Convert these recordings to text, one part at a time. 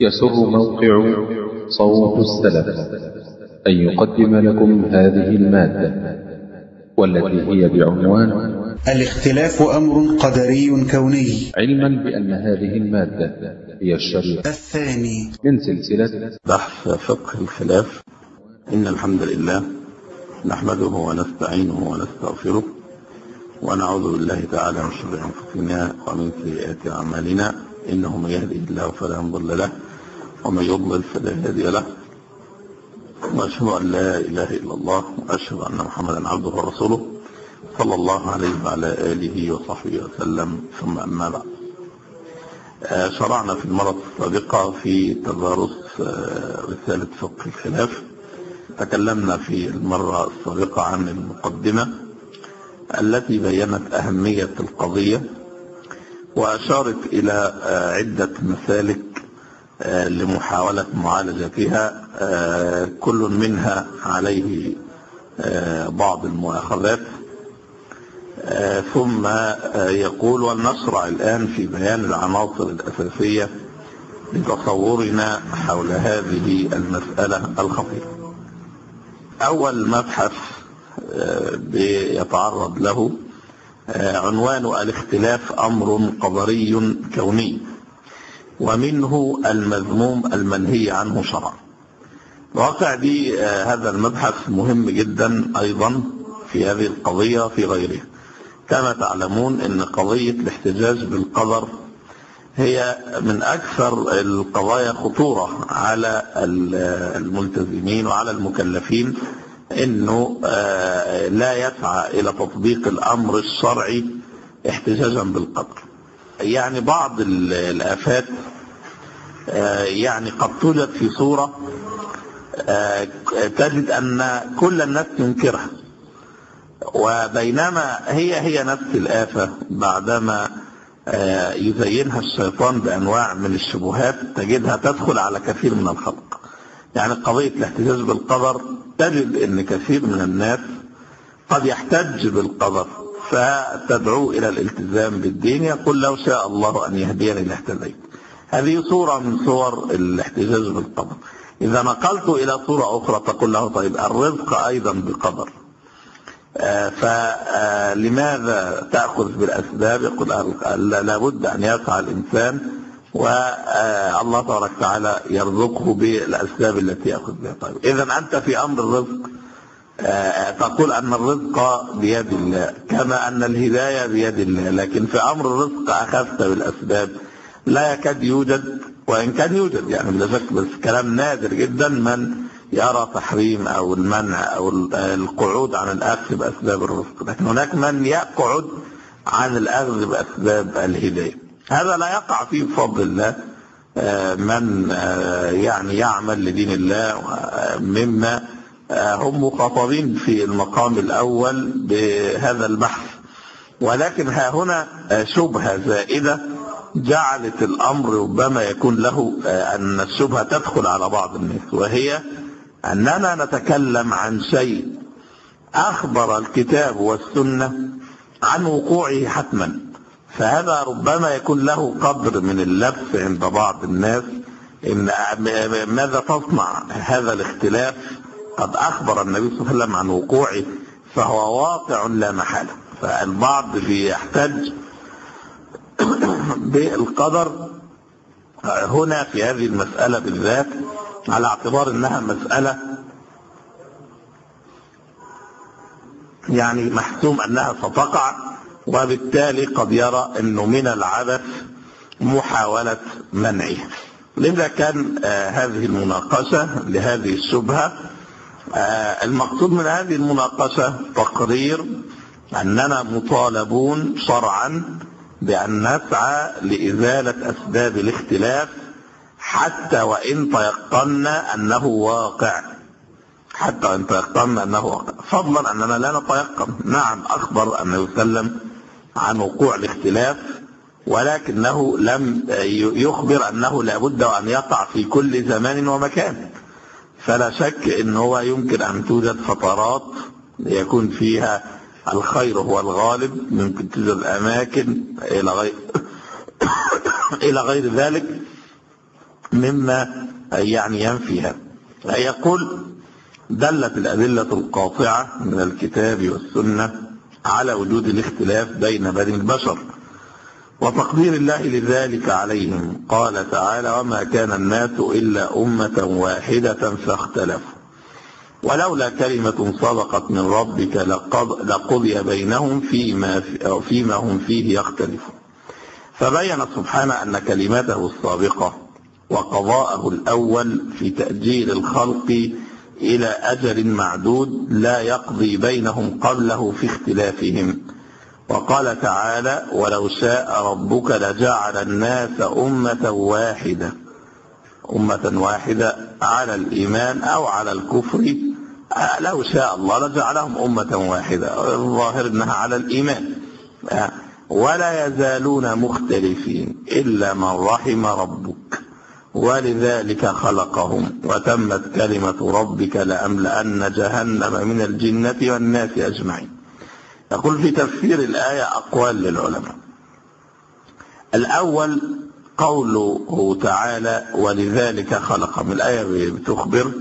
يسر موقع صوت السلف أن يقدم لكم هذه المادة والتي هي بعنوان الاختلاف أمر قدري كوني. علما بأن هذه المادة هي الشريط الثاني. من سلسلة بحث فقه الخلاف. إن الحمد لله نحمده ونستعينه ونستغفره ونعوذ بالله تعالى من شر أنفسنا ومن سيئات أعمالنا. إنه من يهدي الله فلا مضل له ومن يضلل فلا هادي له. وأشهد أن لا إله إلا الله وأشهد أن محمدا عبده ورسوله صلى الله عليه وعلى آله وصحبه وسلم. ثم أما بعد. آه، شرعنا في المرة السابقة في تدارس آه، رسالة فقه الخلاف. تكلمنا في المرة السابقة عن المقدمة التي بينت أهمية القضية وأشارت إلى آه، عدة مسالك لمحاولة معالجتها آه، كل منها عليه آه، بعض المؤاخذات. آه، ثم آه، يقول ولنشرع الآن في بيان العناصر الأساسية لتصورنا حول هذه المسألة الخطيرة. أول مبحث آه، بيتعرض له آه، عنوان الاختلاف أمر قدري كوني. ومنه المذموم المنهي عنه شرعا. واقع دي آه، هذا المبحث مهم جدا أيضا في هذه القضية في غيرها كما تعلمون أن قضية الاحتجاج بالقدر هي من أكثر القضايا خطورة على الملتزمين وعلى المكلفين أنه آه، لا يسعى إلى تطبيق الأمر الشرعي احتجاجا بالقدر. يعني بعض ال- الآفات آه، يعني قد توجد في صورة آه، تجد أن كل الناس تنكرها وبينما هي هي نفس الآفة بعدما آه، يزينها الشيطان بأنواع من الشبهات تجدها تدخل على كثير من الخلق. يعني قضية الاحتجاج بالقدر تجد أن كثير من الناس قد يحتج بالقدر. فتدعو إلى الالتزام بالدين. يقول لو شاء الله أن يهديني لاهتديت هذه صورة من صور الاحتجاج بالقدر إذا نقلت إلى صورة أخرى تقول له طيب الرزق أيضا بقدر فلماذا تأخذ بالأسباب؟ يقول لابد أن يسعى الإنسان والله تبارك وتعالى يرزقه بالأسباب التي يأخذ بها. طيب إذا أنت في أمر الرزق آه، تقول أن الرزق بيد الله كما أن الهداية بيد الله. لكن في أمر الرزق أخذت بالأسباب. لا يكاد يوجد وإن كان يوجد يعني بلا شك بس كلام نادر جدا من يرى تحريم أو المنع أو ال- القعود عن الأخذ بأسباب الرزق. لكن هناك من يقعد عن الأخذ بأسباب الهداية. هذا لا يقع فيه بفضل الله آه، من آه، يعني يعمل لدين الله آه، مما آه، هم مخاطبين في المقام الأول بهذا البحث. ولكن ها هنا آه، شبهة زائدة جعلت الأمر ربما يكون له آه، أن الشبهة تدخل على بعض الناس وهي أننا نتكلم عن شيء أخبر الكتاب والسنة عن وقوعه حتما. فهذا ربما يكون له قدر من اللبس عند بعض الناس. إن ماذا تصنع هذا الاختلاف؟ قد أخبر النبي صلى الله عليه وسلم عن وقوعه فهو واقع لا محالة. فالبعض بيحتج بالقدر هنا في هذه المسألة بالذات على اعتبار إنها مسألة يعني محسوم أنها ستقع وبالتالي قد يرى إنه من العبث محاولة منعها. لذا كان آه هذه المناقشة لهذه الشبهة المقصود من هذه المناقشة تقرير أننا مطالبون شرعا بأن نسعى لإزالة أسباب الاختلاف حتى وإن تيقنا أنه واقع. حتى وإن تيقنا أنه واقع. فضلا أننا لا نتيقن. نعم أخبر عليه وسلم عن وقوع الاختلاف ولكنه لم يخبر أنه لابد أن يقع في كل زمان ومكان. فلا شك إن هو يمكن أن توجد فترات يكون فيها الخير هو الغالب ممكن توجد أماكن إلى غير إلى غير ذلك مما يعني ينفي هذا يقول دلت الأدلة القاطعة من الكتاب والسنة على وجود الاختلاف بين بني البشر. وتقدير الله لذلك عليهم. قال تعالى وما كان الناس إلا أمة واحدة فاختلفوا. ولولا كلمة سبقت من ربك لقض لقضي بينهم فيما, فيما هم فيه يختلفون. فبين سبحانه أن كلمته السابقة وقضاءه الأول في تأجيل الخلق إلى أجل معدود لا يقضي بينهم قبله في اختلافهم. وقال تعالى ولو شاء ربك لجعل الناس أمة واحدة. أمة واحدة على الإيمان أو على الكفر. لو شاء الله لجعلهم أمة واحدة. الظاهر أنها على الإيمان. ولا يزالون مختلفين إلا من رحم ربك. ولذلك خلقهم وتمت كلمة ربك لأملأن جهنم من الجنة والناس أجمعين. يقول في تفسير الآية أقوال للعلماء. الأول قوله تعالى ولذلك خلقهم الآية بتخبر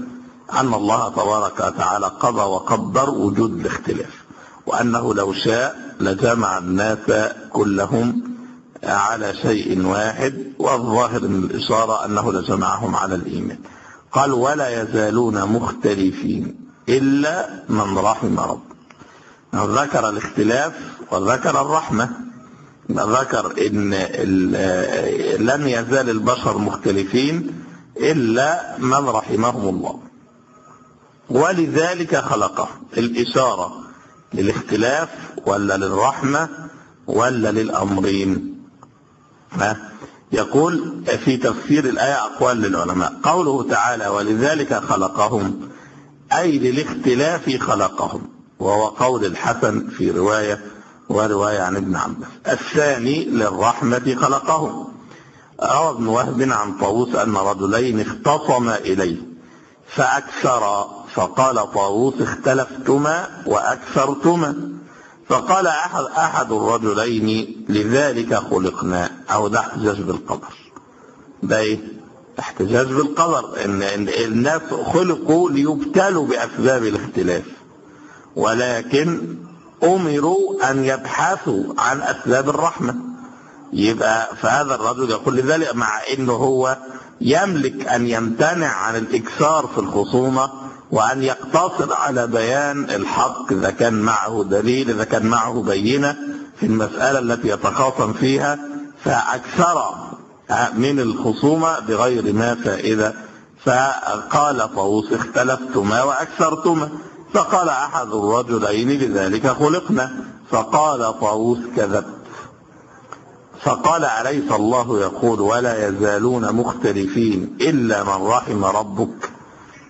أن الله تبارك وتعالى قضى وقدر وجود الاختلاف وأنه لو شاء لجمع الناس كلهم على شيء واحد والظاهر من الإشارة أنه لجمعهم على الإيمان. قال ولا يزالون مختلفين إلا من رحم رب ذكر الاختلاف وذكر الرحمة. ذكر إن لن يزال البشر مختلفين إلا من رحمهم الله. ولذلك خلقه. الإشارة للاختلاف ولا للرحمة ولا للأمرين. ها؟ يقول في تفسير الآية أقوال للعلماء. قوله تعالى ولذلك خلقهم. أي للاختلاف خلقهم. وهو قول الحسن في رواية ورواية عن ابن عباس الثاني للرحمة خلقهم روى ابن وهب عن طاووس أن رجلين اختصما إليه فأكثر فقال طاووس اختلفتما وأكثرتما. فقال أحد, أحد الرجلين لذلك خلقنا أو ده احتجاج بالقدر. ده إيه؟ احتجاج بالقدر إن, إن الناس خلقوا ليبتلوا بأسباب الاختلاف. ولكن أمروا أن يبحثوا عن أسباب الرحمة. يبقى فهذا الرجل يقول لذلك مع أنه هو يملك أن يمتنع عن الإكثار في الخصومة وأن يقتصر على بيان الحق إذا كان معه دليل إذا كان معه بينة في المسألة التي يتخاصم فيها. فأكثر من الخصومة بغير ما فائدة. فقال طاووس اختلفتما وأكثرتما. فقال أحد الرجلين لذلك خلقنا. فقال طاووس كذبت. فقال أليس الله يقول ولا يزالون مختلفين إلا من رحم ربك.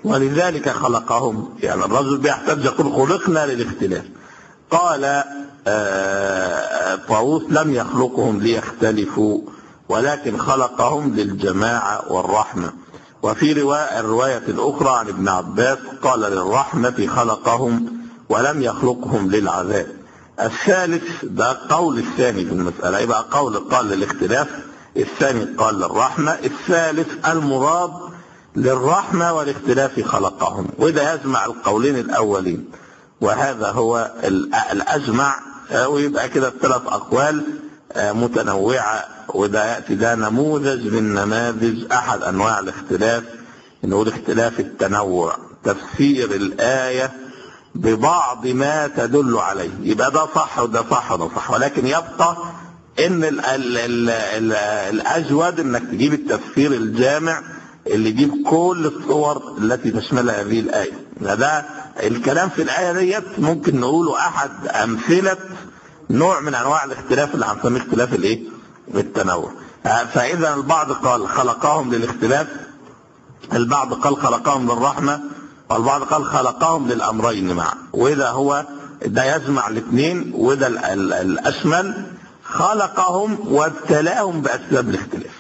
ولذلك خلقهم. يعني الرجل بيحتاج يقول خلقنا للاختلاف. قال طاووس لم يخلقهم ليختلفوا ولكن خلقهم للجماعة والرحمة. وفي رواية الرواية الأخرى عن ابن عباس قال للرحمة خلقهم ولم يخلقهم للعذاب. الثالث ده قول الثاني في المسألة. يبقى قول قال للاختلاف الثاني قال للرحمة الثالث المراد للرحمة والاختلاف خلقهم. وده يجمع القولين الأولين. وهذا هو الأجمع ويبقى كده الثلاث أقوال. متنوعة وده يأتي ده نموذج من نماذج أحد أنواع الاختلاف نقول اختلاف التنوع تفسير الآية ببعض ما تدل عليه. يبقى ده صح وده صح وده صح ولكن يبقى إن ال ال ال ال الأجود إنك تجيب التفسير الجامع اللي يجيب كل الصور التي تشملها هذه الآية. ده الكلام في الآية ديت ممكن نقوله أحد أمثلة نوع من أنواع الاختلاف اللي هنسميه اختلاف الإيه؟ التنوع فإذا البعض قال خلقهم للاختلاف البعض قال خلقهم للرحمة والبعض قال خلقهم للأمرين معا وده هو ده يجمع الاثنين وده الأشمل خلقهم وابتلاهم بأسباب الاختلاف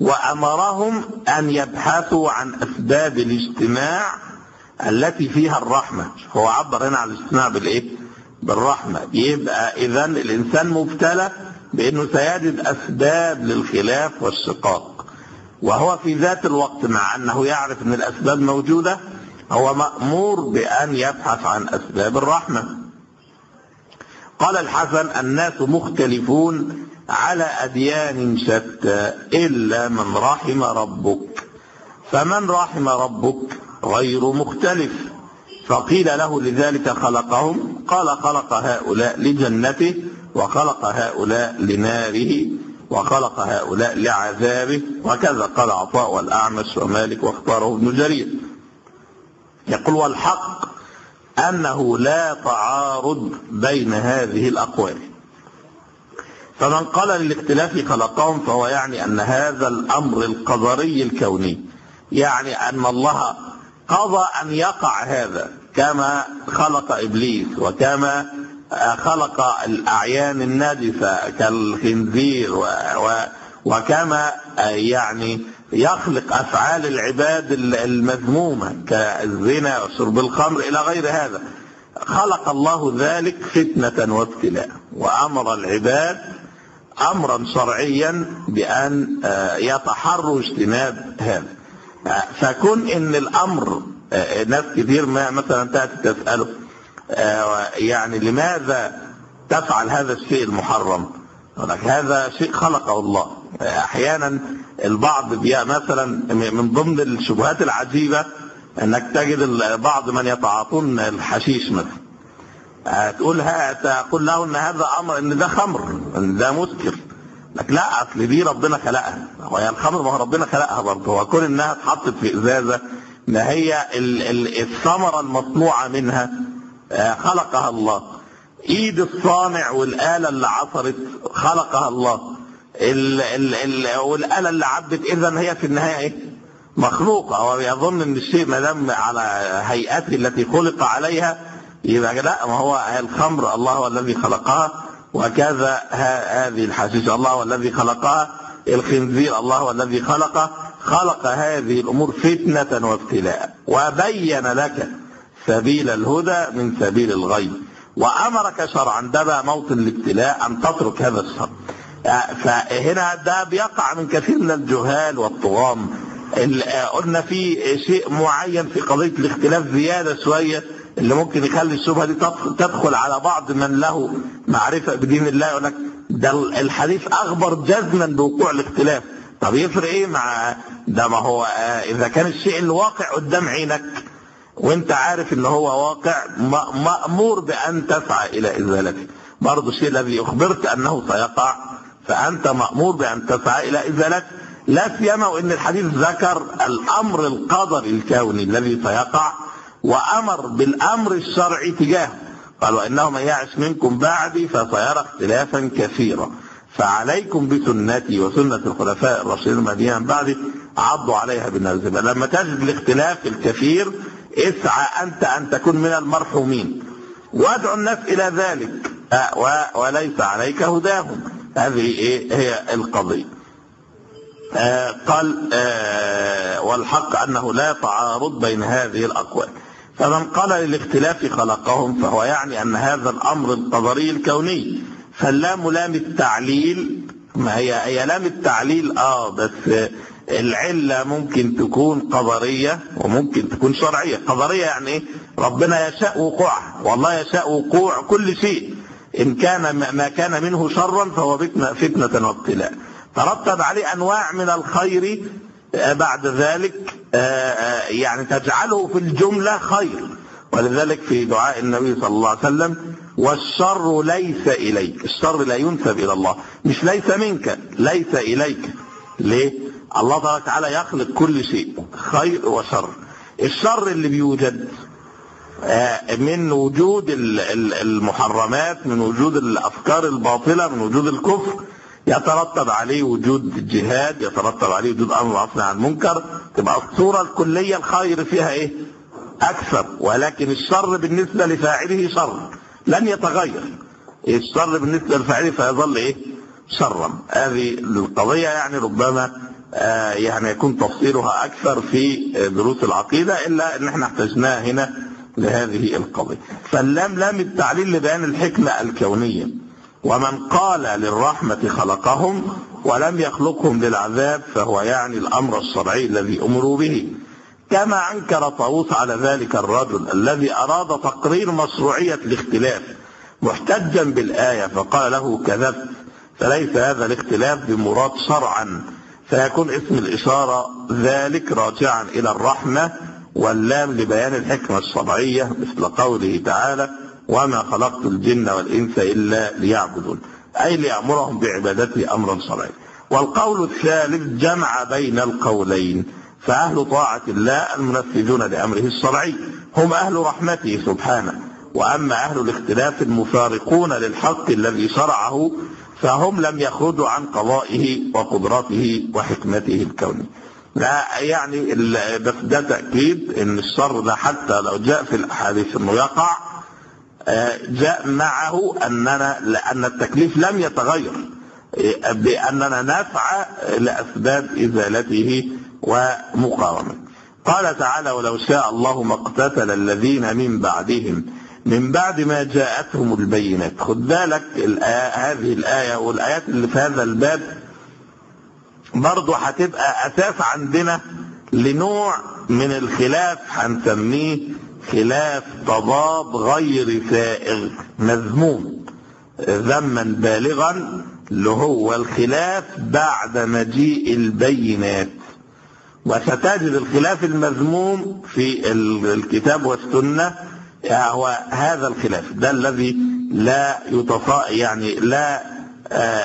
وأمرهم أن يبحثوا عن أسباب الاجتماع التي فيها الرحمة هو عبر هنا عن الاجتماع بالإيه؟ بالرحمة. يبقى إذا الإنسان مبتلى بأنه سيجد أسباب للخلاف والشقاق. وهو في ذات الوقت مع أنه يعرف أن الأسباب موجودة هو مأمور بأن يبحث عن أسباب الرحمة. قال الحسن الناس مختلفون على أديان شتى إلا من رحم ربك. فمن رحم ربك غير مختلف. فقيل له لذلك خلقهم قال خلق هؤلاء لجنته وخلق هؤلاء لناره وخلق هؤلاء لعذابه وكذا قال عطاء والأعمش ومالك واختاره ابن جرير. يقول والحق أنه لا تعارض بين هذه الأقوال. فمن قال للاختلاف خلقهم فهو يعني أن هذا الأمر القدري الكوني يعني أن الله قضى أن يقع هذا كما خلق إبليس وكما خلق الأعيان النجسة كالخنزير وكما يعني يخلق أفعال العباد المذمومة كالزنا وشرب الخمر إلى غير هذا. خلق الله ذلك فتنة وابتلاء وأمر العباد أمرا شرعيا بأن يتحروا اجتناب هذا. فكن إن الأمر ناس كثير ما مثلا تأتي تسأله يعني لماذا تفعل هذا الشيء المحرم؟ لك هذا شيء خلقه الله. أحيانا البعض مثلا من ضمن الشبهات العجيبة إنك تجد بعض من يتعاطون الحشيش مثلا. تقول تقول له ان هذا أمر إن ده خمر إن ده مسكر. لك لا أصل دي ربنا خلقها. وهي الخمر ما هو ربنا خلقها برضه. هو كون إنها اتحطت في إزازة ما هي الثمرة المصنوعة منها خلقها الله. إيد الصانع والآلة اللي عصرت خلقها الله. ال ال ال والآلة اللي عبت اذا هي في النهاية إيه؟ مخلوقة. هو يظن إن الشيء ما دام على هيئته التي خلق عليها يبقى لا ما هو الخمر الله هو الذي خلقها. وكذا هذه الحشيشة الله هو الذي خلقها. الخنزير الله هو الذي خلقه. خلق هذه الأمور فتنة وابتلاء. وبين لك سبيل الهدى من سبيل الغي. وأمرك شرعا. ده موطن الابتلاء. أن تترك هذا الشر. فهنا ده بيقع من كثير من الجهال والطغام قلنا في شيء معين في قضية الاختلاف زيادة شوية. اللي ممكن يخلي الشبهة دي تدخل على بعض من له معرفة بدين الله يقول لك ده الحديث أخبر جزما بوقوع الاختلاف. طب يفرق إيه مع ده؟ ما هو إذا كان الشيء الواقع قدام عينك وأنت عارف إن هو واقع مأمور بأن تسعى إلى إزالته. برضه الشيء الذي أخبرت أنه سيقع فأنت مأمور بأن تسعى إلى إزالته. لا سيما وإن الحديث ذكر الأمر القدري الكوني الذي سيقع وأمر بالأمر الشرعي تجاهه. قال وانه من يعش منكم بعدي فسيرى اختلافا كثيرا. فعليكم بسنتي وسنة الخلفاء الراشدين المهديين من بعدي عضوا عليها بالنازبة لما تجد الاختلاف الكثير اسعى أنت أن تكون من المرحومين. وادعو الناس إلى ذلك. وليس عليك هداهم. هذه إيه؟ هي القضية. آه قال آه والحق أنه لا تعارض بين هذه الأقوال. فمن قال للاختلاف خلقهم فهو يعني أن هذا الأمر القدري الكوني. فاللام لام التعليل ما هي هي لام التعليل آه بس العلة ممكن تكون قدرية وممكن تكون شرعية. قدرية يعني إيه ربنا يشاء وقوعها والله يشاء وقوع كل شيء. إن كان ما كان منه شرا فهو فتنة وابتلاء ترتب عليه أنواع من الخير بعد ذلك يعني تجعله في الجملة خير. ولذلك في دعاء النبي صلى الله عليه وسلم والشر ليس إليك. الشر لا ينسب إلى الله. مش ليس منك ليس إليك. ليه؟ الله تبارك وتعالى يخلق كل شيء خير وشر. الشر اللي بيوجد من وجود المحرمات من وجود الأفكار الباطلة من وجود الكفر يترتب عليه وجود الجهاد يترتب عليه وجود معروف عن المنكر. تبقى الصورة الكلية الخير فيها إيه؟ أكثر. ولكن الشر بالنسبة لفاعله شر. لن يتغير. الشر بالنسبة لفاعله فيظل إيه؟ شرا. هذه القضية يعني ربما آه يعني يكون تفصيلها أكثر في دروس العقيدة إلا أن إحنا احتجناها هنا لهذه القضية. فاللام لام التعليل لبيان الحكمة الكونية. ومن قال للرحمة خلقهم ولم يخلقهم للعذاب فهو يعني الأمر الشرعي الذي أمروا به. كما أنكر طاووس على ذلك الرجل الذي أراد تقرير مشروعية الاختلاف محتجا بالآية فقال له كذبت فليس هذا الاختلاف بمراد شرعا فيكون اسم الإشارة ذلك راجعا إلى الرحمة واللام لبيان الحكمة الشرعية مثل قوله تعالى وما خلقت الجن والإنس إلا ليعبدون. أي ليأمرهم بعبادته أمرا شرعيا والقول الثالث جمع بين القولين. فأهل طاعة الله المنفذون لأمره الشرعي هم أهل رحمته سبحانه. وأما أهل الاختلاف المفارقون للحق الذي شرعه فهم لم يخرجوا عن قضائه وقدرته وحكمته الكونية. لا يعني بس ده تأكيد إن الشر ده حتى لو جاء في الأحاديث انه يقع جاء معه أننا لأن التكليف لم يتغير بأننا نسعى لأسباب إزالته ومقاومته. قال تعالى ولو شاء الله ما اقتتل الذين من بعدهم من بعد ما جاءتهم البينات. خد بالك هذه الآية والآيات اللي في هذا الباب برضه هتبقى أساس عندنا لنوع من الخلاف هنسميه خلاف تضاد غير سائغ مذموم ذما بالغا اللي هو الخلاف بعد مجيء البينات. وستجد الخلاف المذموم في الكتاب والسنة هو هذا الخلاف. ده الذي لا يتصا يعني لا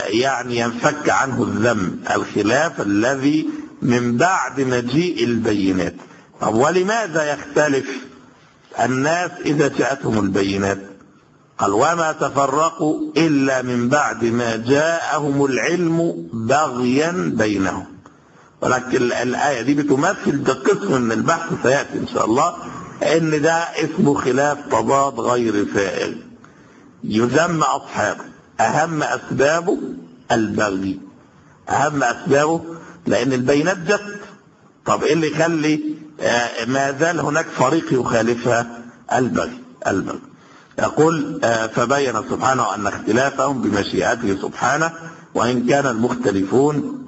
يعني ينفك عنه الذم. الخلاف الذي من بعد مجيء البينات. طب ولماذا يختلف الناس إذا جاءتهم البينات قال وما تفرقوا إلا من بعد ما جاءهم العلم بغيا بينهم. ولكن الآية دي بتمثل ده قسم من البحث سيأتي إن شاء الله إن ده اسمه خلاف تضاد غير سائغ يذم اصحابه أهم اسبابه البغي. أهم أسبابه لأن البينات جت. طب إيه اللي يخلي ما زال هناك فريق يخالفها البغي البغي. يقول آه فبين سبحانه أن اختلافهم بمشيئته سبحانه وإن كان المختلفون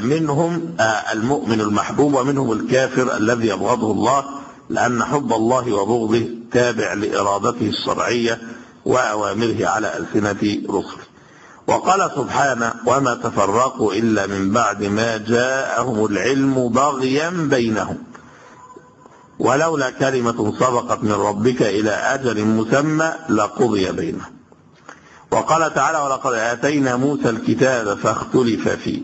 منهم المؤمن المحبوب ومنهم الكافر الذي يبغضه الله لأن حب الله وبغضه تابع لإرادته الشرعية وأوامره على ألسنة رسله. وقال سبحانه وما تفرقوا إلا من بعد ما جاءهم العلم بغيا بينهم. ولولا كلمة سبقت من ربك إلى أجل مسمى لقضي بينهم. وقال تعالى ولقد آتينا موسى الكتاب فاختلف فيه.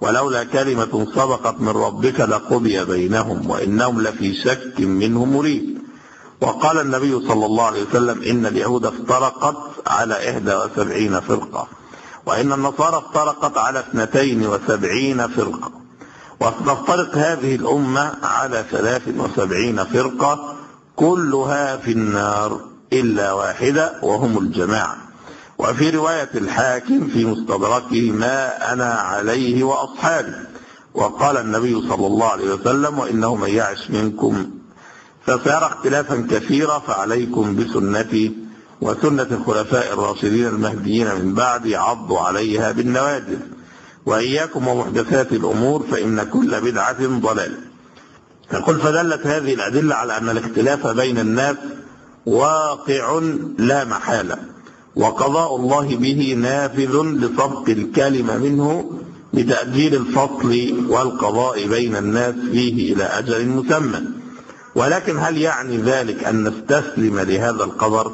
ولولا كلمة سبقت من ربك لقضي بينهم وإنهم لفي شك منه مريب. وقال النبي صلى الله عليه وسلم إن اليهود افترقت على إحدى وسبعين فرقة. وإن النصارى افترقت على اثنتين وسبعين فرقة. وتفترق هذه الأمة على ثلاث وسبعين فرقة كلها في النار إلا واحدة وهم الجماعة. وفي رواية الحاكم في مستدركه ما أنا عليه وأصحابي. وقال النبي صلى الله عليه وسلم وإنه من يعش منكم. فسيرى اختلافا كثيرا فعليكم بسنتي وسنة الخلفاء الراشدين المهديين من بعد عضوا عليها بالنواجذ وإياكم ومحدثات الأمور فإن كل بدعة ضلال. يقول فدلت هذه الأدلة على أن الاختلاف بين الناس واقع لا محالة. وقضاء الله به نافذ لسبق الكلمة منه بتأجيل الفصل والقضاء بين الناس فيه إلى أجل مسمى. ولكن هل يعني ذلك أن نستسلم لهذا القدر؟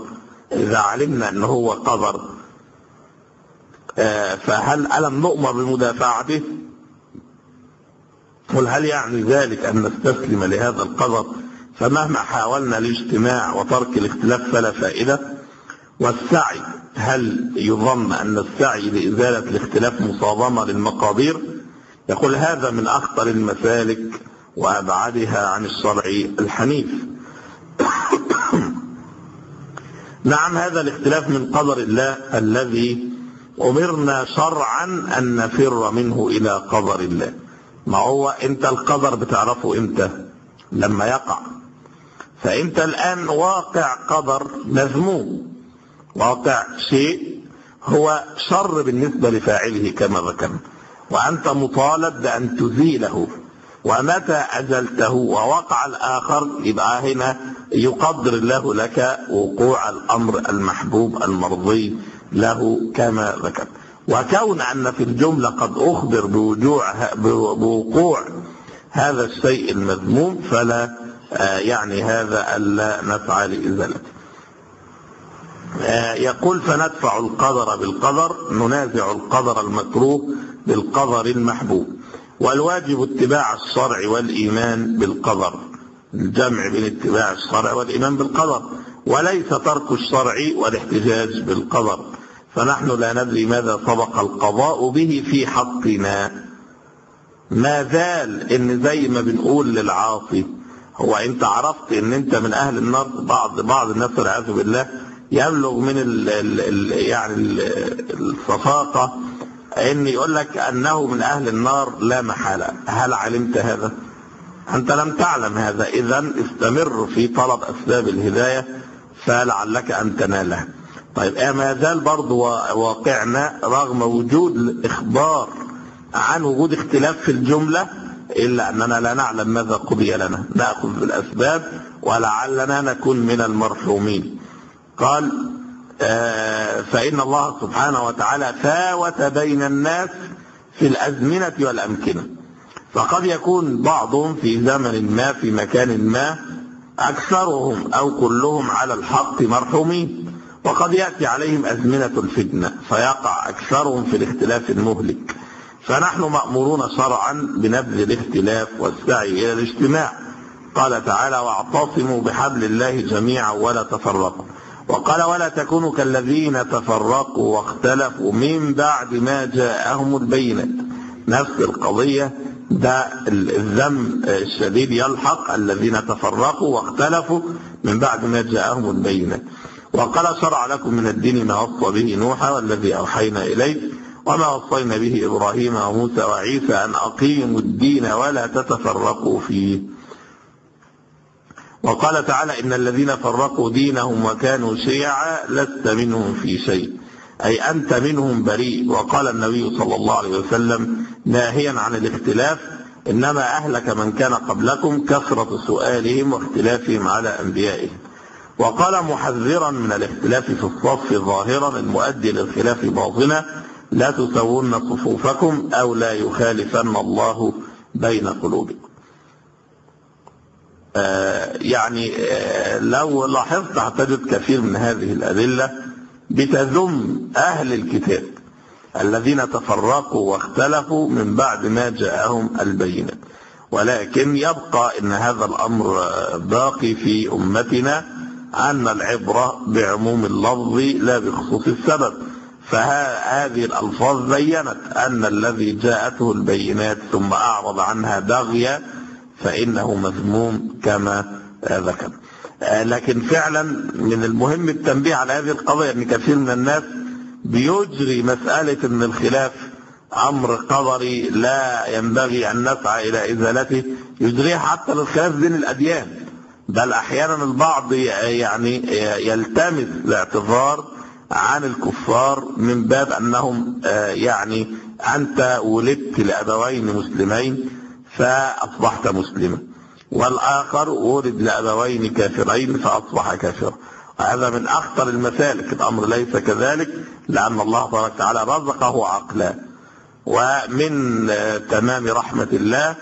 إذا علمنا أنه هو قدر فهل ألم نؤمر بمدافعته قل هل يعني ذلك أن نستسلم لهذا القدر فمهما حاولنا الاجتماع وترك الاختلاف فلا فائدة. والسعي هل يظن أن السعي لإزالة الاختلاف مصادمة للمقادير؟ يقول هذا من أخطر المسالك وأبعدها عن الشرع الحنيف. نعم هذا الاختلاف من قدر الله الذي أمرنا شرعا أن نفر منه إلى قدر الله. ما هو؟ أنت القدر بتعرفه إمتى؟ لما يقع. فأنت الآن واقع قدر مذموم. واقع شيء هو شر بالنسبة لفاعله كما ذكرنا. وأنت مطالب بأن تزيله. ومتى أزلته ووقع الآخر؟ يبقى هنا يقدر الله لك وقوع الأمر المحبوب المرضي له كما ذكر وكون أن في الجملة قد أخبر بوجوع بوقوع هذا الشيء المذموم فلا آه، يعني هذا ألا نسعى لإزالته. آه، يقول فندفع القدر بالقدر ننازع القدر المكروه بالقدر المحبوب. والواجب اتباع الشرع والإيمان بالقدر. الجمع بين اتباع الشرع والإيمان بالقدر. وليس ترك الشرع والاحتجاج بالقدر. فنحن لا ندري ماذا سبق القضاء به في حقنا. ما زال إن زي ما بنقول للعاصي هو انت عرفت إن أنت من أهل النار بعض بعض الناس والعياذ بالله يبلغ من ال ال ال يعني الصفاقة إن يقول لك أنه من أهل النار لا محالة. هل علمت هذا؟ أنت لم تعلم هذا. اذا استمر في طلب أسباب الهداية فلعلك أن تنالها طيب إيه ما زال برضه واقعنا رغم وجود الإخبار عن وجود اختلاف في الجملة إلا أننا لا نعلم ماذا قضي لنا. نأخذ بالأسباب ولعلنا نكون من المرحومين. قال آه، فإن الله سبحانه وتعالى فاوت بين الناس في الأزمنة والأمكنة. فقد يكون بعضهم في زمن ما في مكان ما أكثرهم أو كلهم على الحق مرحومين. وقد يأتي عليهم أزمنة الفتنة فيقع أكثرهم في الاختلاف المهلك. فنحن مأمورون شرعا بنبذ الاختلاف والسعي إلى الاجتماع. قال تعالى واعتصموا بحبل الله جميعا ولا تفرقوا. وقال ولا تكونوا كالذين تفرقوا واختلفوا من بعد ما جاءهم البينات. نفس القضية ده الذم الشديد يلحق الذين تفرقوا واختلفوا من بعد ما جاءهم البينات. وقال شرع لكم من الدين ما وصى به نوحا والذي أوحينا إليه وما وصينا به إبراهيم وموسى وعيسى أن أقيموا الدين ولا تتفرقوا فيه. وقال تعالى إن الذين فرقوا دينهم وكانوا شيعا لست منهم في شيء. أي أنت منهم بريء. وقال النبي صلى الله عليه وسلم ناهيا عن الاختلاف إنما أهلك من كان قبلكم كثرة سؤالهم واختلافهم على أنبيائهم. وقال محذرا من الاختلاف في الصف ظاهرا المؤدي للخلاف باطنا لا تسوون صفوفكم أو لا يخالفن الله بين قلوبكم. يعني لو لاحظت هتجد كثير من هذه الأدلة بتذم أهل الكتاب الذين تفرقوا واختلفوا من بعد ما جاءهم البينات. ولكن يبقى إن هذا الأمر باقي في أمتنا أن العبرة بعموم اللفظ لا بخصوص السبب. فهذه الألفاظ بينت أن الذي جاءته البينات ثم أعرض عنها بغيا فإنه مذموم كما ذكر. لكن فعلا من المهم التنبيه على هذه القضية أن كثير من الناس بيجري مسألة أن الخلاف أمر قدري لا ينبغي أن نسعى إلى إزالته يجريها حتى للخلاف بين الأديان. بل أحيانا البعض يعني يلتمس الاعتذار عن الكفار من باب أنهم يعني أنت ولدت لأبوين مسلمين فأصبحت مسلما. والآخر ولد لأبوين كافرين فأصبح كافرا. هذا من أخطر المسالك. الأمر ليس كذلك لأن الله تبارك وتعالى رزقه عقلا. ومن تمام رحمة الله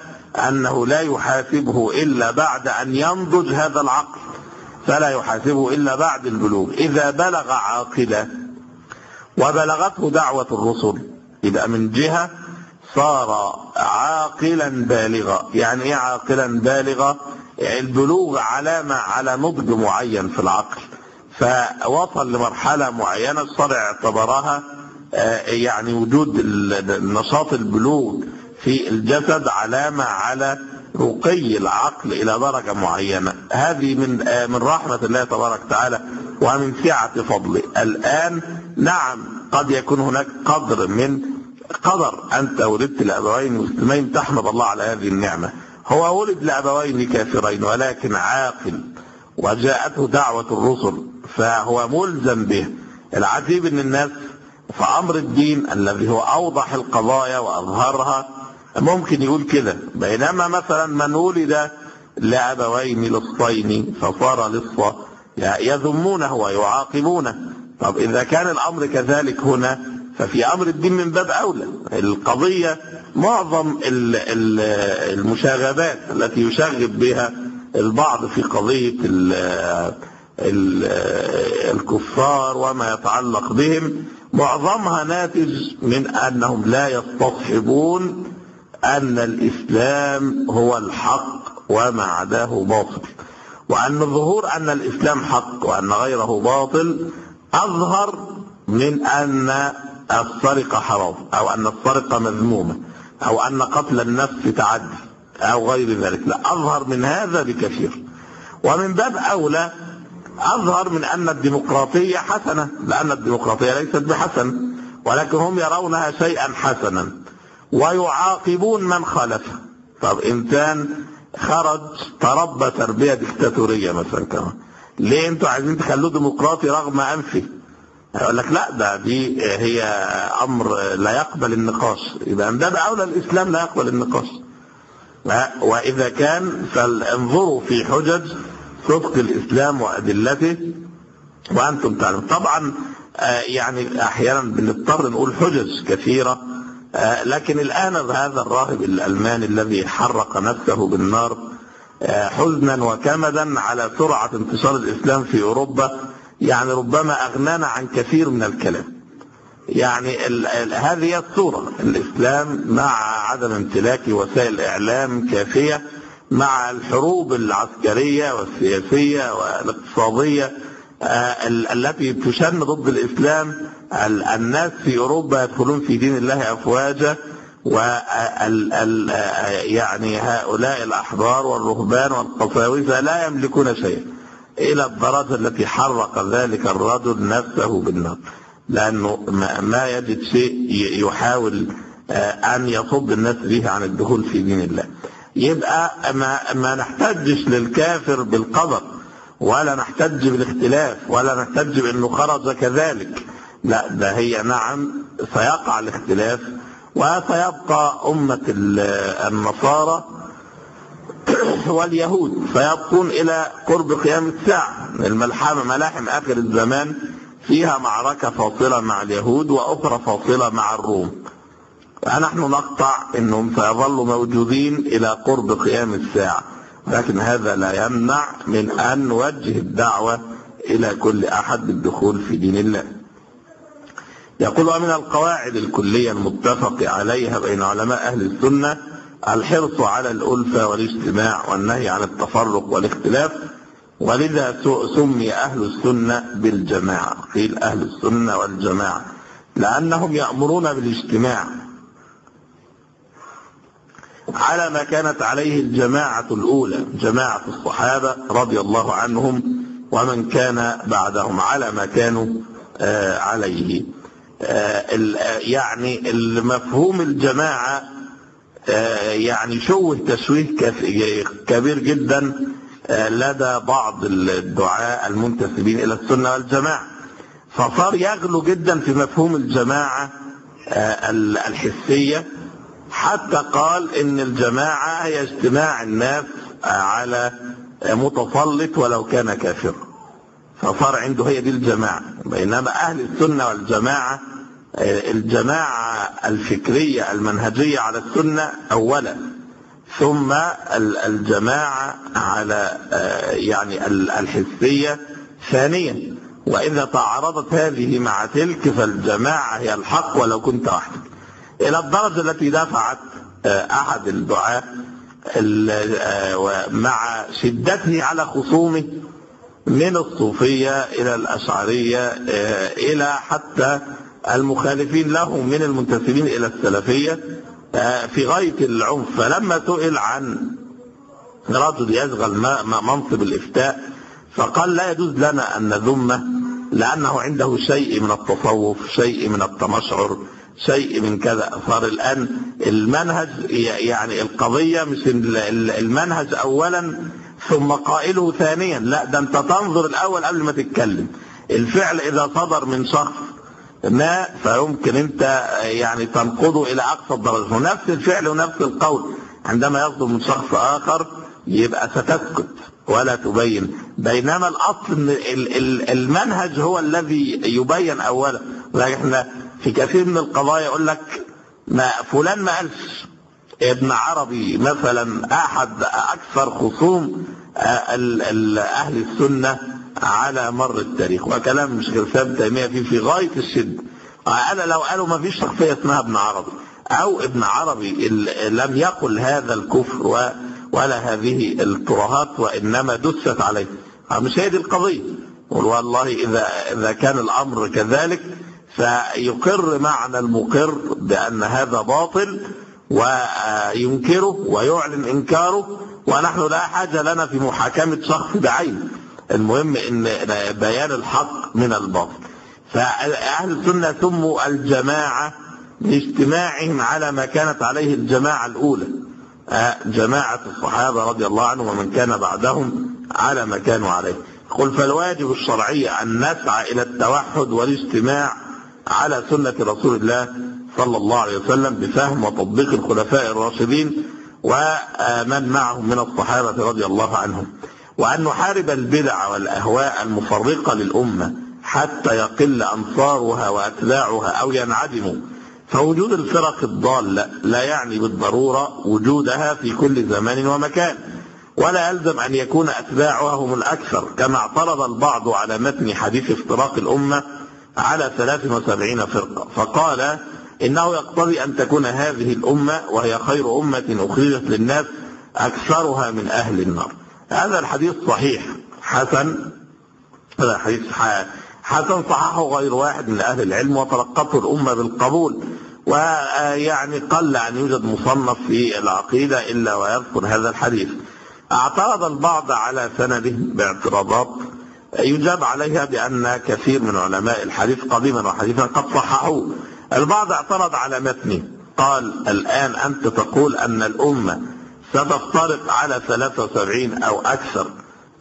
أنه لا يحاسبه إلا بعد أن ينضج هذا العقل. فلا يحاسبه إلا بعد البلوغ. إذا بلغ عاقلا. وبلغته دعوة الرسل. يبقى من جهة صار عاقلا بالغا. يعني إيه عاقلا بالغا؟ البلوغ علامة على نضج معين في العقل. فوصل لمرحلة معينة الشرع اعتبرها يعني وجود نشاط البلوغ في الجسد علامة على رقي العقل إلى درجة معينة. هذه من من رحمة الله تبارك وتعالى ومن سعة فضله. الآن نعم قد يكون هناك قدر من قدر أنت ولدت لأبوين مسلمين تحمد الله على هذه النعمة. هو ولد لأبوين كافرين ولكن عاقل وجاءته دعوة الرسل فهو ملزم به. العجيب إن الناس فأمر الدين الذي هو أوضح القضايا وأظهرها ممكن يقول كده. بينما مثلا من ولد لأبوين لصين فصار لصة يذمونه ويعاقبونه. طب إذا كان الأمر كذلك هنا ففي أمر الدين من باب أولى. القضية معظم ال- ال- المشاغبات التي يشغب بها البعض في قضية ال- ال- الكفار وما يتعلق بهم معظمها ناتج من أنهم لا يستصحبون أن الإسلام هو الحق وما عداه باطل. وأن ظهور أن الإسلام حق وأن غيره باطل أظهر من أن السرقة حرام أو أن السرقة مذمومة أو أن قتل النفس تعدي أو غير ذلك. لا أظهر من هذا بكثير. ومن باب أولى أظهر من أن الديمقراطية حسنة لأن الديمقراطية ليست بحسن ولكن هم يرونها شيئا حسنا. ويعاقبون من خالفه طب إنسان خرج تربى تربية ديكتاتورية مثلا كمان. ليه أنتوا عايزين تخلوه ديمقراطي رغم أنفه؟ يقول لك لا ده دي هي أمر لا يقبل النقاش. يبقى من باب أولى الإسلام لا يقبل النقاش. وإذا كان فانظروا في حجج صدق الإسلام وأدلته وأنتم تعلمون. طبعا آه، يعني أحيانا بنضطر نقول حجج كثيرة آه، لكن الآن هذا الراهب الألماني الذي حرق نفسه بالنار آه، حزنا وكمدا على سرعة انتشار الإسلام في أوروبا يعني ربما أغنانا عن كثير من الكلام. يعني ال ال هذه الصورة الإسلام مع عدم امتلاك وسائل إعلام كافية مع الحروب العسكرية والسياسية والاقتصادية آه، ال- التي تشن ضد الإسلام ال- الناس في أوروبا يدخلون في دين الله أفواجا ال يعني هؤلاء الأحبار والرهبان والقساوسة لا يملكون شيئا. إلى الدرجة التي حرق ذلك الرجل نفسه بالنار لأنه ما- يجد شيء يحاول آه، أن يصد الناس به عن الدخول في دين الله. يبقى ما, ما نحتجش للكافر بالقدر ولا نحتج بالاختلاف ولا نحتج بأنه خرج كذلك. لا ده هي نعم سيقع الاختلاف وسيبقى أمة ال- النصارى واليهود فيبقون إلى قرب قيام الساعة. الملحمة ملاحم آخر الزمان فيها معركة فاصلة مع اليهود وأخرى فاصلة مع الروم. فنحن نقطع أنهم سيظلوا موجودين إلى قرب قيام الساعة. لكن هذا لا يمنع من أن نوجه الدعوة إلى كل أحد بالدخول في دين الله. يقول ومن القواعد الكلية المتفق عليها بين علماء أهل السنة الحرص على الألفة والاجتماع والنهي عن التفرق والاختلاف ولذا سمي أهل السنة بالجماعة. قيل أهل السنة والجماعة لأنهم يأمرون بالاجتماع. على ما كانت عليه الجماعة الأولى جماعة الصحابة رضي الله عنهم ومن كان بعدهم على ما كانوا آه، عليه. آه، آه، يعني المفهوم الجماعة يعني شوه تشويه كبير جدا آه، لدى بعض الدعاء المنتسبين إلى السنة والجماعة. فصار يغلو جدا في مفهوم الجماعة آه، ال- الحسية. حتى قال إن الجماعة هي اجتماع الناس على متسلط ولو كان كافرا. فصار عنده هي دي الجماعة. بينما أهل السنة والجماعة آه، الجماعة الفكرية المنهجية على السنة اولا ثم ال- الجماعة على آه، يعني ال- الحسية ثانيا. وإذا تعارضت هذه مع تلك فالجماعة هي الحق ولو كنت وحدك. إلى الدرجة التي دفعت آه، أحد الدعاة ال- آه، ومع شدته على خصومه من الصوفية إلى الأشعرية إلى حتى المخالفين له من المنتسبين إلى السلفية آه، في غاية العنف. فلما سئل عن رجل يشغل منصب الإفتاء فقال لا يجوز لنا أن نذمه لأنه عنده شيء من التصوف شيء من التمشعر شيء من كذا. صار الآن المنهج يعني القضية مش ال- ال- المنهج أولا ثم قائله ثانيا. لا ده أنت تنظر الأول قبل ما تتكلم. الفعل إذا صدر من شخص ما فيمكن انت يعني تنقضه إلى اقصى الدرجة. ونفس الفعل ونفس القول. عندما يصدر من شخص آخر يبقى ستسكت ولا تبين. بينما الأصل المنهج هو الذي يبين أولا. لكن إحنا في كثير من القضايا يقول لك ما فلان ما قالش. ابن عربي مثلا أحد أكثر خصوم آه، أهل السنة على مر التاريخ. وكلام شيخ الإسلام تيمية فيه في غاية الشدة. أنا لو قالوا ما فيش شخصيه اسمها ابن عربي أو ابن عربي لم يقل هذا الكفر ولا هذه الترهات وإنما دست عليه. مش هي دي القضية. والله اذا إذا كان الأمر كذلك فيقر معنى المقر بأن هذا باطل وينكره ويعلن إنكاره ونحن لا حاجة لنا في محاكمة شخص بعينه المهم إن بيان الحق من الباطل. فأهل السنة سموا الجماعة لاجتماعهم على ما كانت عليه الجماعة الأولى. آه، جماعة الصحابة رضي الله عنهم ومن كان بعدهم على ما كانوا عليه. قل فالواجب الشرعي أن نسعى إلى التوحد والاجتماع على سنة رسول الله صلى الله عليه وسلم بفهم وتطبيق الخلفاء الراشدين ومن معهم من الصحابة رضي الله عنهم. وأن نحارب البدع والأهواء المفرقة للأمة حتى يقل أنصارها وأتباعها أو ينعدموا. فوجود الفرق الضالة لا يعني بالضرورة وجودها في كل زمان ومكان. ولا يلزم أن يكون أتباعها هم الأكثر كما اعترض البعض على متن حديث افتراق الأمة على 73 فرقة. فقال إنه يقتضي أن تكون هذه الأمة وهي خير أمة أخرجت للناس أكثرها من أهل النار. هذا الحديث صحيح. حسن. هذا حديث حسن صححه غير واحد من أهل العلم وتلقته الأمة بالقبول. ويعني قل أن يوجد مصنف في العقيدة إلا ويذكر هذا الحديث. اعترض البعض على سنده باعتراضات. يجاب عليها بأن كثير من علماء الحديث قديما وحديثا قد صححوه. البعض اعترض على متنه. قال الآن أنت تقول أن الأمة ستفترق على 73 أو أكثر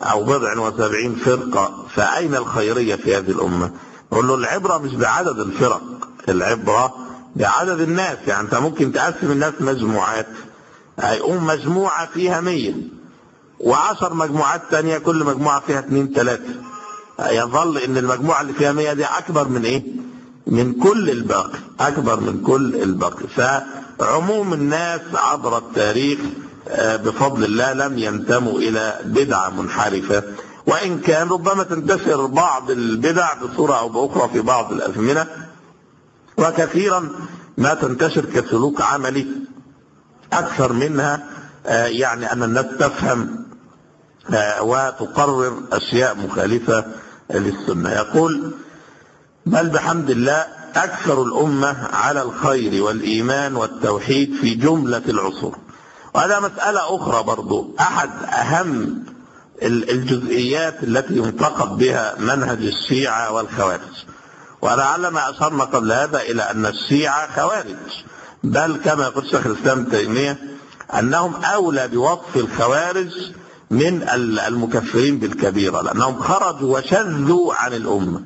أو بضع وسبعين فرقة فأين الخيرية في هذه الأمة؟ نقول له العبرة مش بعدد الفرق العبرة بعدد الناس يعني أنت ممكن تقسم الناس مجموعات. هيقوم مجموعة فيها مية وعشر مجموعات تانية كل مجموعة فيها اتنين تلاتة. يظل إن المجموعة اللي فيها مية دي أكبر من إيه؟ من كل الباقي أكبر من كل الباقي. فعموم الناس عبر التاريخ بفضل الله لم ينتموا إلى بدعة منحرفة. وإن كان ربما تنتشر بعض البدع بصورة أو بأخرى في بعض الازمنة وكثيرا ما تنتشر كسلوك عملي. أكثر منها آه، يعني أن الناس تفهم آه، وتقرر أشياء مخالفة للسنة. يقول بل بحمد الله أكثر الأمة على الخير والإيمان والتوحيد في جملة العصور. وهذا مسألة أخرى برضو. أحد أهم ال- الجزئيات التي ينتقد بها منهج الشيعة والخوارج. ولعل ما أشرنا قبل هذا إلى أن الشيعة خوارج. بل كما يقول شيخ الإسلام تيمية أنهم أولى بوصف الخوارج من ال- المكفرين بالكبيرة لأنهم خرجوا وشذوا عن الأمة.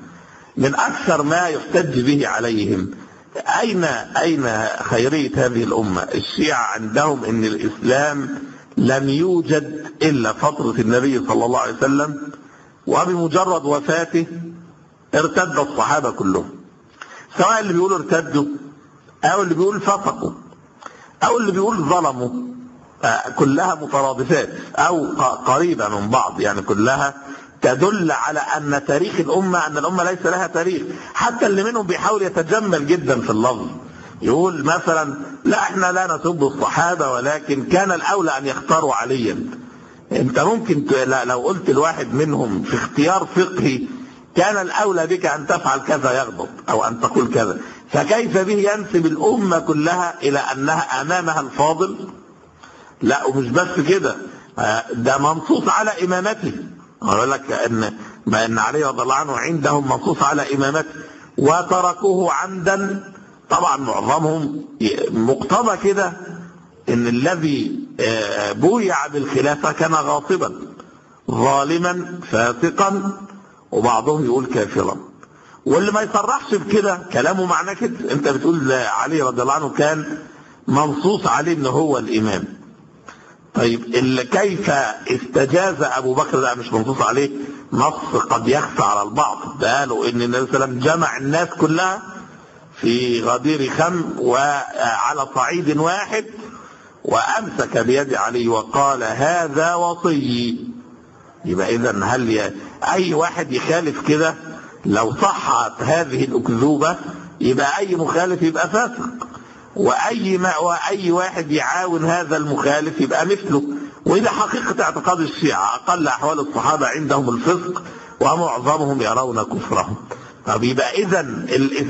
من أكثر ما يحتج به عليهم أين أين خيرية هذه الأمة؟ الشيعة عندهم أن الإسلام لم يوجد إلا فترة النبي صلى الله عليه وسلم وبمجرد وفاته ارتد الصحابة كلهم. سواء اللي بيقولوا ارتدوا أو اللي بيقول فسقوا أو اللي بيقول ظلموا آه، كلها مترادفات أو قريبة من بعض يعني كلها تدل على أن تاريخ الأمة أن الأمة ليس لها تاريخ. حتى اللي منهم بيحاول يتجمل جدا في اللفظ. يقول مثلا لا إحنا لا نسب الصحابة ولكن كان الأولى أن يختاروا عليا. أنت ممكن لو قلت الواحد منهم في اختيار فقهي كان الأولى بك أن تفعل كذا يغضب أو أن تقول كذا. فكيف به ينسب الأمة كلها إلى أنها أمامها الفاضل؟ لا ومش بس كده. آه، ده منصوص على إمامته. أقول لك أن ما أن علي رضي الله عنه عندهم منصوص على إمامته. وتركوه عمدا. طبعا معظمهم مقتضى كده إن الذي آه، بويع بالخلافة كان غاصبا ظالما فاسقا وبعضهم يقول كافرا. واللي ما يصرحش بكده كلامه معناه كده. أنت بتقول علي رضي الله عنه كان منصوص عليه ان هو الإمام. طيب اللي كيف استجاز أبو بكر ده مش منصوص عليه نص قد يخفى على البعض. ده قالوا إن النبي صلى الله عليه وسلم جمع الناس كلها في غدير خم وعلى صعيد واحد وأمسك بيد علي وقال هذا وصي. يبقى اذا هل ي... أي واحد يخالف كده؟ لو صحت هذه الأكذوبة يبقى أي مخالف يبقى فاسق. وأي ما وأي واحد يعاون هذا المخالف يبقى مثله. وده حقيقة اعتقاد الشيعة أقل أحوال الصحابة عندهم الفسق ومعظمهم يرون كفرهم. طب يبقى اذا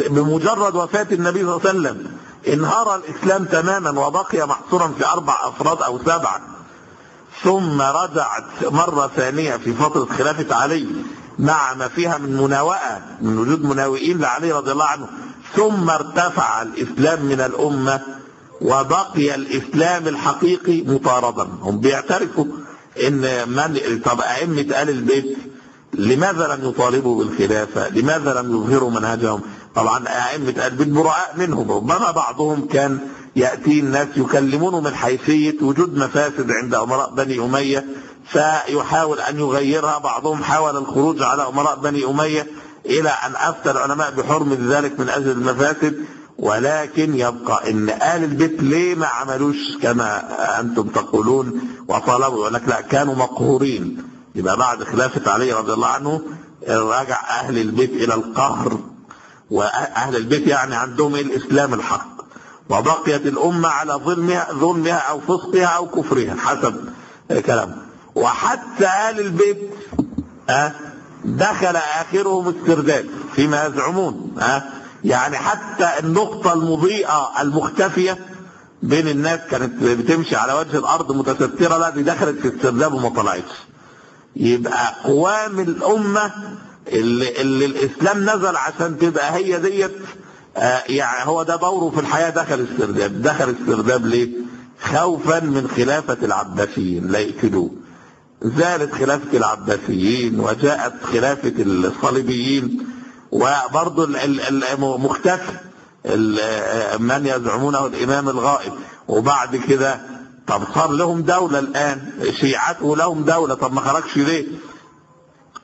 بمجرد وفاة النبي صلى الله عليه وسلم انهار الإسلام تماما وبقي محصورا في أربع أفراد أو سبعة ثم رجعت مرة ثانية في فترة خلافة علي مع ما فيها من مناوئة من وجود مناوئين لعلي رضي الله عنه. ثم ارتفع الإسلام من الأمة وبقي الإسلام الحقيقي مطاردا. هم بيعترفوا إن من طب أئمة آل البيت لماذا لم يطالبوا بالخلافة؟ لماذا لم يظهروا منهجهم؟ طبعا أئمة آل البيت براء منهم. ربما بعضهم كان يأتي الناس يكلمونه من حيثية وجود مفاسد عند أمراء بني أمية فيحاول أن يغيرها. بعضهم حاول الخروج على أمراء بني أمية إلى أن أفتى العلماء بحرمة ذلك من أجل المفاسد ولكن يبقى إن آل البيت ليه ما عملوش كما أنتم تقولون وطلبوا يقول لك لا كانوا مقهورين. يبقى بعد خلافة علي رضي الله عنه رجع أهل البيت إلى القهر وأهل البيت يعني عندهم الإسلام الحق. وبقيت الأمة على ظلمها ظلمها أو فسقها أو كفرها حسب كلام وحتى آل البيت أه دخل آخرهم استرداد فيما يزعمون أه يعني حتى النقطة المضيئة المختفية بين الناس كانت بتمشي على وجه الأرض متسترة لا دي دخلت في استرداد وما طلعتش. يبقى قوام الأمة اللي, اللي الإسلام نزل عشان تبقى هي ديت آه يعني هو ده دوره في الحياة دخل استرداد. دخل استرداد ليه؟ خوفا من خلافة العباسيين لا يقتلوه زالت خلافة العباسيين وجاءت خلافة الصليبيين وبرضه مختفى من يزعمونه الإمام الغائب. وبعد كده طب صار لهم دولة الآن شيعته لهم دولة طب ما خرجش ليه؟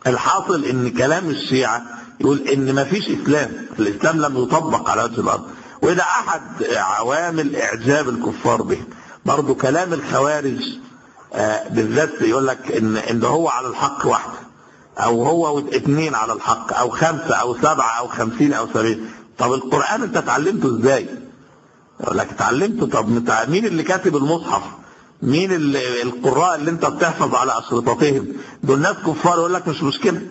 الحاصل إن كلام الشيعة يقول إن ما فيش إسلام الإسلام لم يطبق على وجه الأرض. وده أحد عوامل إعجاب الكفار به برضه كلام الخوارج بالذات يقول لك ان إن هو على الحق واحدة أو هو اثنين على الحق أو خمسة أو سبعة أو خمسين أو سبعين طب القرآن أنت اتعلمته إزاي؟ يقول لك اتعلمته طب مين اللي كاتب المصحف؟ مين القراء اللي أنت بتحفظ على أشرطتهم؟ دول ناس كفار يقول لك مش مشكلة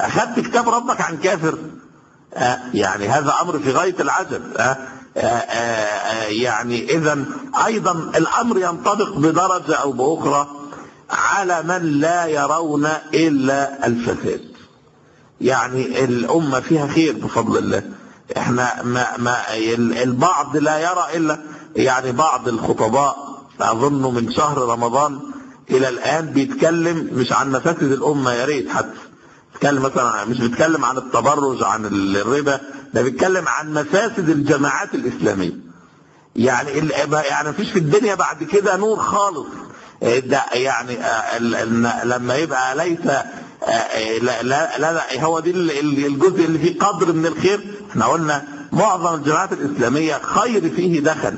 اخذت كتاب ربك عن كافر آه يعني هذا أمر في غاية العجب آه آه آه يعني اذا أيضا الأمر ينطبق بدرجة أو بأخرى على من لا يرون إلا الفساد. يعني الأمة فيها خير بفضل الله. إحنا ما ما البعض لا يرى إلا يعني بعض الخطباء أظن من شهر رمضان إلى الآن بيتكلم مش عن مفاسد الأمة يا ريت حتى. بيتكلم مثلا مش بيتكلم عن التبرج عن الربا ده بيتكلم عن مفاسد الجماعات الإسلامية. يعني يعني مفيش في الدنيا بعد كده نور خالص. ده يعني لما يبقى ليس لا لا, لا هو دي الجزء اللي فيه قدر من الخير. إحنا قلنا معظم الجماعات الإسلامية خير فيه دخل.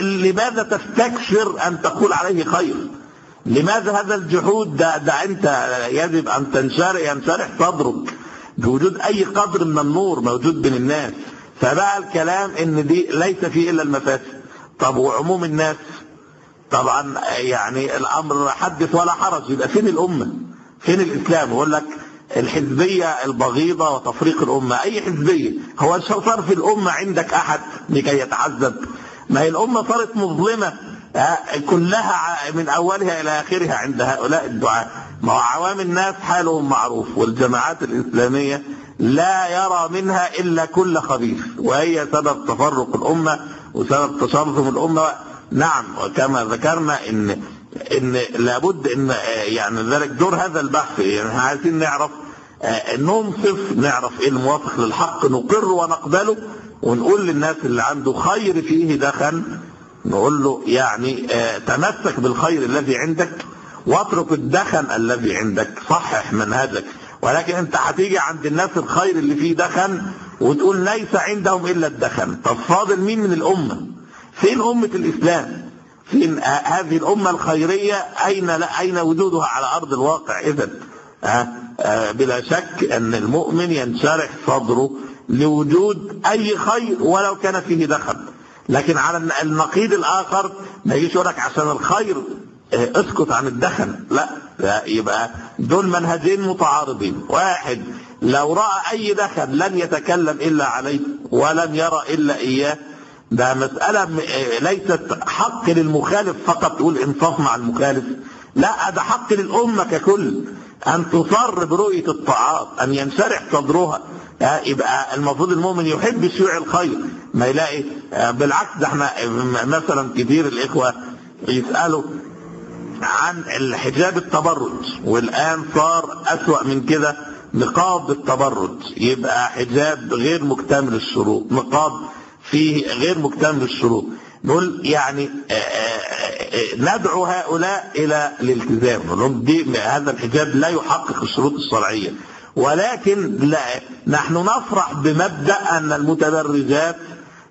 لماذا تستكثر أن تقول عليه خير؟ لماذا هذا الجحود؟ ده, ده أنت يجب أن تنشرح ينشرح صدرك. بوجود أي قدر من النور موجود بين الناس. فبقى الكلام إن دي ليس فيه إلا المفاسد. طب وعموم الناس؟ طبعا يعني الأمر حدث ولا حرج. يبقى فين الأمة؟ فين الإسلام؟ يقول لك الحزبية البغيضة وتفريق الأمة. أي حزبية؟ هو صار في الأمة عندك أحد لكي يتعذب؟ ما هي الأمة صارت مظلمة. كلها من أولها إلى آخرها عند هؤلاء الدعاة. ما عوام الناس حالهم معروف والجماعات الإسلامية لا يرى منها إلا كل خبيث وهي سبب تفرق الأمة وسبب تشرذم الأمة. نعم وكما ذكرنا إن إن لابد إن يعني ذلك دور هذا البحث يعني عايزين نعرف آه، ننصف نعرف إيه الموافق للحق نقر ونقبله ونقول للناس اللي عنده خير فيه دخن نقول له يعني آه، تمسك بالخير الذي عندك واترك الدخن الذي عندك صحح منهجك. ولكن انت هتيجي عند الناس الخير اللي فيه دخن وتقول ليس عندهم إلا الدخن. طب فاضل مين من الأمة؟ فين أمة الإسلام؟ فين هذه الأمة الخيرية؟ أين لا أين وجودها على أرض الواقع؟ اذا آه، بلا شك أن المؤمن ينشرح صدره لوجود أي خير ولو كان فيه دخل لكن على النقيض الآخر ما يجيش يقول لك عشان الخير اسكت عن الدخن لا, يبقى دول منهجين متعارضين. واحد لو رأى أي دخل لن يتكلم إلا عليه ولن يرى إلا إياه ده مسألة آه، ليست حق للمخالف فقط. تقول انصاف مع المخالف. لا ده حق للأمة ككل. أن تصر برؤية الطاعات أن ينشرح صدرها. يبقى المفروض المؤمن يحب شيوع الخير. ما يلاقي آه، بالعكس ده إحنا مثلا كتير الإخوة يسألوا عن الحجاب التبرج والآن صار أسوأ من كده نقاب التبرج يبقى حجاب غير مكتمل الشروط نقاب فيه غير مكتمل الشروط نقول يعني آه، آه، آه، ندعو هؤلاء إلى الالتزام. نقول دي هذا الحجاب لا يحقق الشروط الشرعية. ولكن لا نحن نفرح بمبدأ أن المتبرجات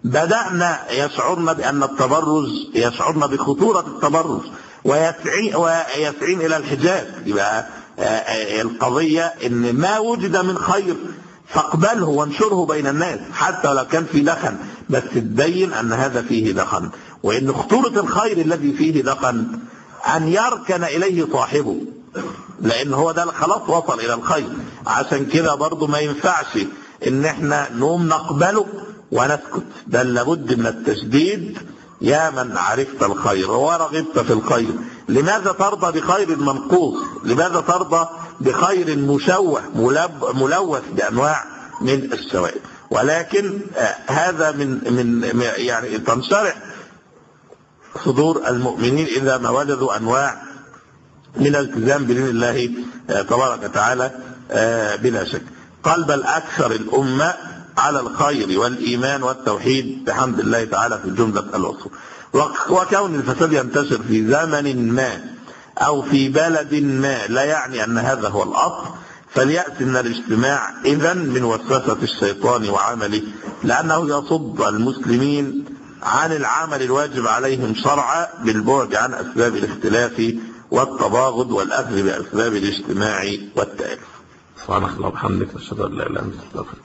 بدأنا يشعرن بأن التبرج يشعرن بخطورة التبرج. ويسعين, ويسعين إلى الحجاب. يبقى آه، آه، القضية إن ما وجد من خير فاقبله وانشره بين الناس حتى لو كان في دخن. بس تبين أن هذا فيه دخن. وإن خطورة الخير الذي فيه دخن أن يركن إليه صاحبه. لأن هو ده خلاص وصل إلى الخير. عشان كده برضو ما ينفعش إن إحنا نقوم نقبله ونسكت. بل لابد من التشديد يا من عرفت الخير ورغبت في الخير. لماذا ترضى بخير منقوص؟ لماذا ترضى بخير مشوه ملوث بأنواع من الشوائب؟ ولكن آه، هذا من من يعني تنشرح صدور المؤمنين إذا ما وجدوا أنواع من الالتزام بدين الله آه، تبارك وتعالى آه، بلا شك. قال بل أكثر الأمة على الخير والإيمان والتوحيد بحمد الله تعالى في جملة الوصف وك- وكون الفساد ينتشر في زمن ما أو في بلد ما لا يعني أن هذا هو الأصل. فليأتي من الاجتماع إذا من وسوسة الشيطان وعمله لأنه يصد المسلمين عن العمل الواجب عليهم شرعا بالبعد عن أسباب الاختلاف والتباغض والأخذ بأسباب الاجتماع والتألف. سبحانك اللهم وبحمدك أشهد أن لا إلا أنت أستغفرك